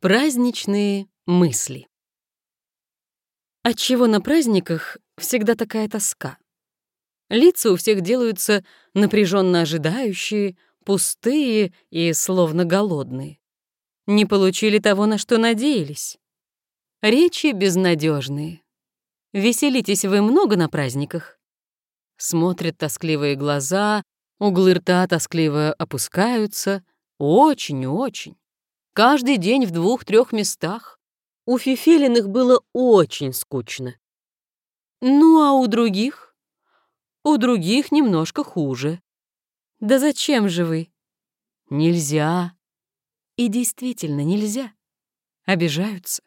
Праздничные мысли. Отчего на праздниках всегда такая тоска? Лица у всех делаются напряженно ожидающие, пустые и словно голодные. Не получили того, на что надеялись. Речи безнадежные. Веселитесь вы много на праздниках? Смотрят тоскливые глаза, углы рта тоскливо опускаются. Очень-очень. Каждый день в двух-трех местах. У Фифелиных было очень скучно. Ну, а у других? У других немножко хуже. Да зачем же вы? Нельзя. И действительно нельзя. Обижаются.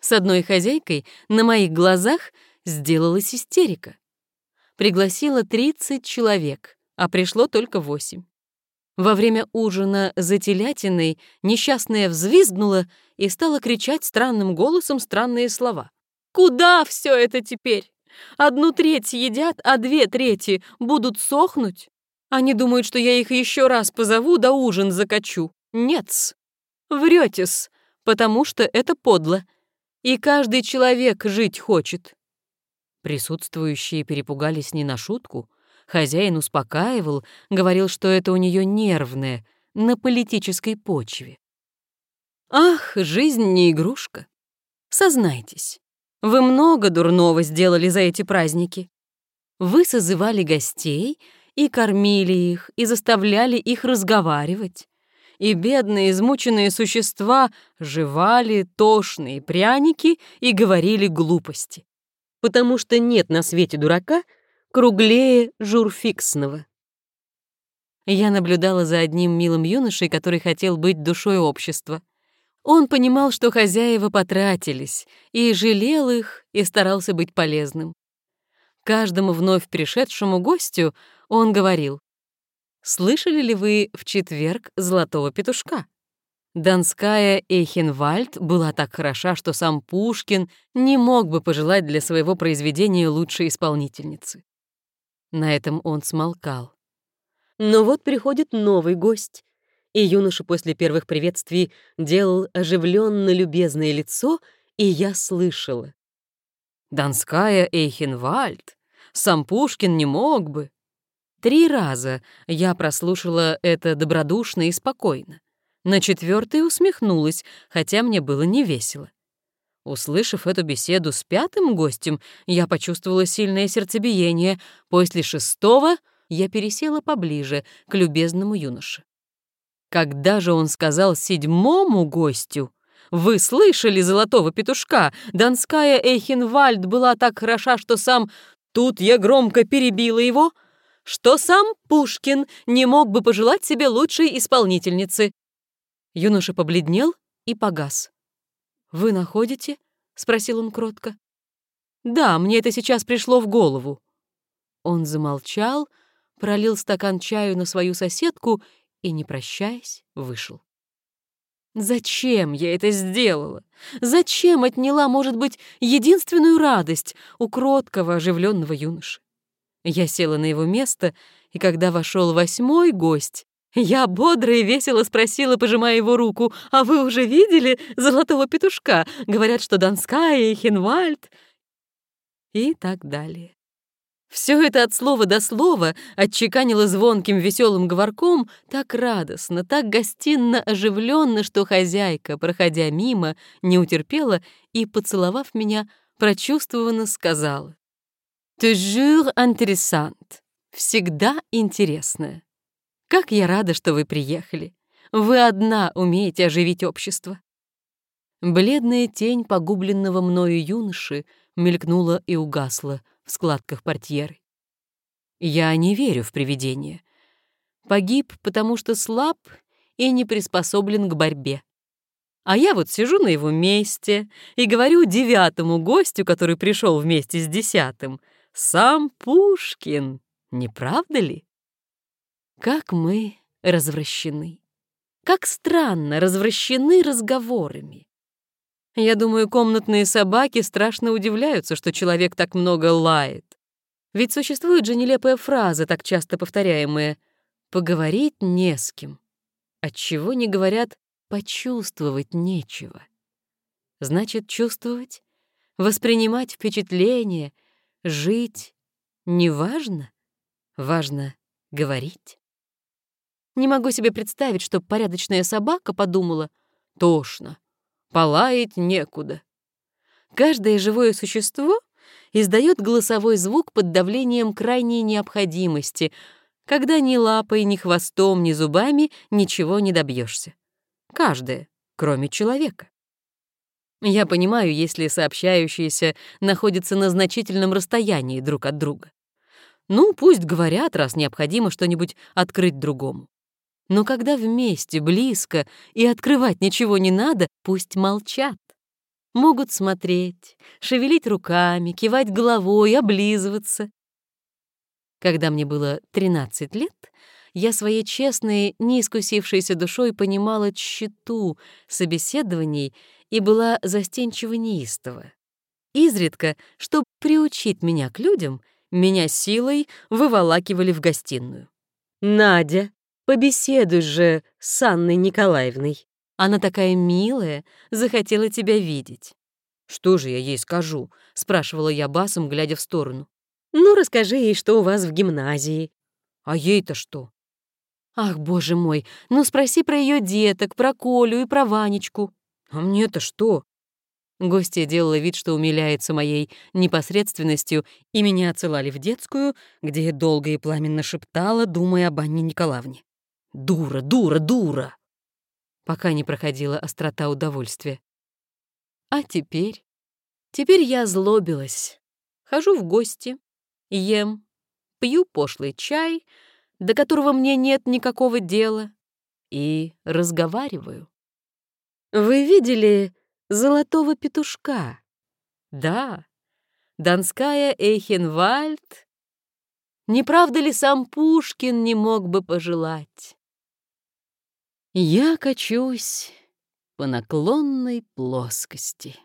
С одной хозяйкой на моих глазах сделалась истерика. Пригласила 30 человек, а пришло только 8. Во время ужина за телятиной несчастная взвизгнула и стала кричать странным голосом странные слова. «Куда все это теперь? Одну треть едят, а две трети будут сохнуть? Они думают, что я их еще раз позову да ужин закачу. Нет-с. Врете-с, потому что это подло. И каждый человек жить хочет». Присутствующие перепугались не на шутку — Хозяин успокаивал, говорил, что это у нее нервное, на политической почве. Ах, жизнь не игрушка. Сознайтесь, вы много дурного сделали за эти праздники. Вы созывали гостей и кормили их, и заставляли их разговаривать. И бедные измученные существа жевали тошные пряники и говорили глупости. Потому что нет на свете дурака — круглее журфиксного. Я наблюдала за одним милым юношей, который хотел быть душой общества. Он понимал, что хозяева потратились, и жалел их, и старался быть полезным. Каждому вновь пришедшему гостю он говорил, «Слышали ли вы в четверг «Золотого петушка»?» Донская Эйхенвальд была так хороша, что сам Пушкин не мог бы пожелать для своего произведения лучшей исполнительницы. На этом он смолкал. Но вот приходит новый гость, и юноша после первых приветствий делал оживленно любезное лицо, и я слышала. «Донская Эйхенвальд, сам Пушкин не мог бы». Три раза я прослушала это добродушно и спокойно. На четвертый усмехнулась, хотя мне было невесело. Услышав эту беседу с пятым гостем, я почувствовала сильное сердцебиение. После шестого я пересела поближе к любезному юноше. Когда же он сказал седьмому гостю, «Вы слышали золотого петушка? Донская Эйхенвальд была так хороша, что сам...» Тут я громко перебила его, что сам Пушкин не мог бы пожелать себе лучшей исполнительницы. Юноша побледнел и погас. «Вы находите?» — спросил он кротко. «Да, мне это сейчас пришло в голову». Он замолчал, пролил стакан чаю на свою соседку и, не прощаясь, вышел. Зачем я это сделала? Зачем отняла, может быть, единственную радость у кроткого, оживленного юноши? Я села на его место, и когда вошел восьмой гость, я бодро и весело спросила, пожимая его руку, «А вы уже видели золотого петушка? Говорят, что Донская и Хинвальд...» И так далее. Все это от слова до слова отчеканило звонким веселым говорком так радостно, так гостинно оживленно, что хозяйка, проходя мимо, не утерпела и, поцеловав меня, прочувствованно сказала. «Toujours intéressant» — всегда интересная. Как я рада, что вы приехали. Вы одна умеете оживить общество». Бледная тень погубленного мною юноши мелькнула и угасла в складках портьеры. Я не верю в привидения. Погиб, потому что слаб и не приспособлен к борьбе. А я вот сижу на его месте и говорю девятому гостю, который пришел вместе с десятым, «Сам Пушкин, не правда ли?» Как мы развращены. Как странно развращены разговорами. Я думаю, комнатные собаки страшно удивляются, что человек так много лает. Ведь существует же нелепая фраза, так часто повторяемая «поговорить не с кем». Отчего не говорят почувствовать нечего. Значит, чувствовать, воспринимать впечатления, жить не важно, важно говорить. Не могу себе представить, что порядочная собака подумала «Тошно, полаять некуда». Каждое живое существо издает голосовой звук под давлением крайней необходимости, когда ни лапой, ни хвостом, ни зубами ничего не добьешься. Каждое, кроме человека. Я понимаю, если сообщающиеся находятся на значительном расстоянии друг от друга. Ну, пусть говорят, раз необходимо что-нибудь открыть другому. Но когда вместе, близко, и открывать ничего не надо, пусть молчат. Могут смотреть, шевелить руками, кивать головой, облизываться. Когда мне было 13 лет, я своей честной, неискусившейся душой понимала тщету собеседований и была застенчиво неистова. Изредка, чтобы приучить меня к людям, меня силой выволакивали в гостиную. «Надя, побеседуй же с Анной Николаевной. Она такая милая, захотела тебя видеть». «Что же я ей скажу?» — спрашивала я басом, глядя в сторону. «Ну, расскажи ей, что у вас в гимназии». «А ей-то что?» «Ах, боже мой, ну спроси про ее деток, про Колю и про Ванечку». «А мне-то что?» Гостья делала вид, что умиляется моей непосредственностью, и меня отсылали в детскую, где я долго и пламенно шептала, думая об Анне Николаевне. «Дура, дура, дура!» Пока не проходила острота удовольствия. А теперь? Теперь я злобилась. Хожу в гости, ем, пью пошлый чай, до которого мне нет никакого дела, и разговариваю. Вы видели золотого петушка? Да, Донская Эйхенвальд. Не правда ли сам Пушкин не мог бы пожелать? Я качусь по наклонной плоскости.